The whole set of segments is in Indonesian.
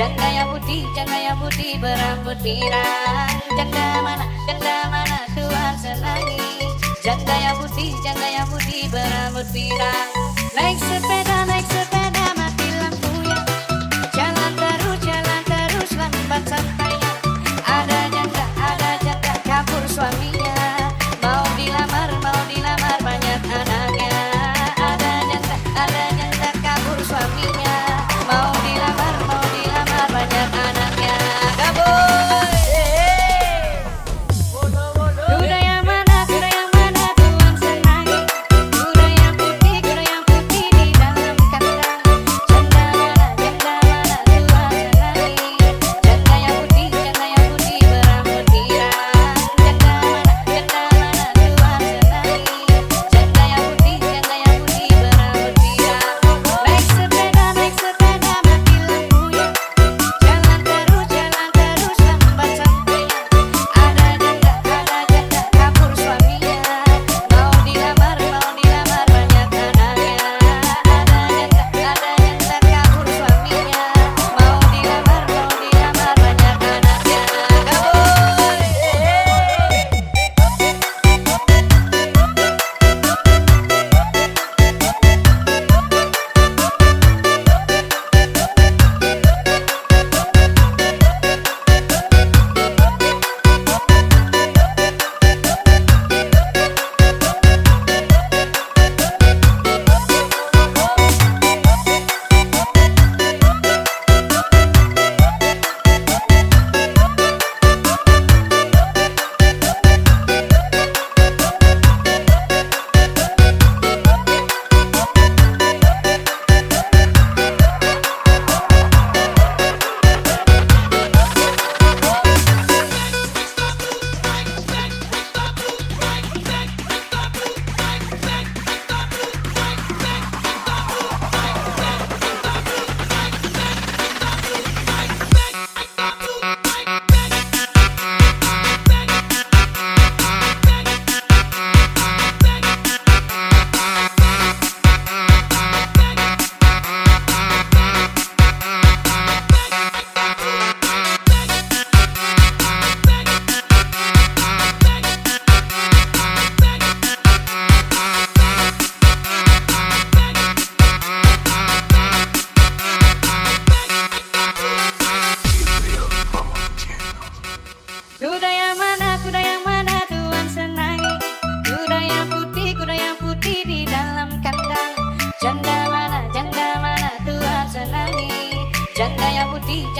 Candaya putih, candaya putih berambut pirang. Janda mana, janda mana suasananya Jandaya putih, jandaya putih berambut pirang. Naik sepeda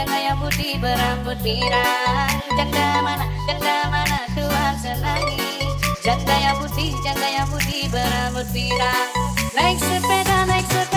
cahaya putih berambut pirang Janda mana, janda mana Tuhan senangi Janda yang putih, janda yang putih berambut pirang Naik sepeda, naik sepeda.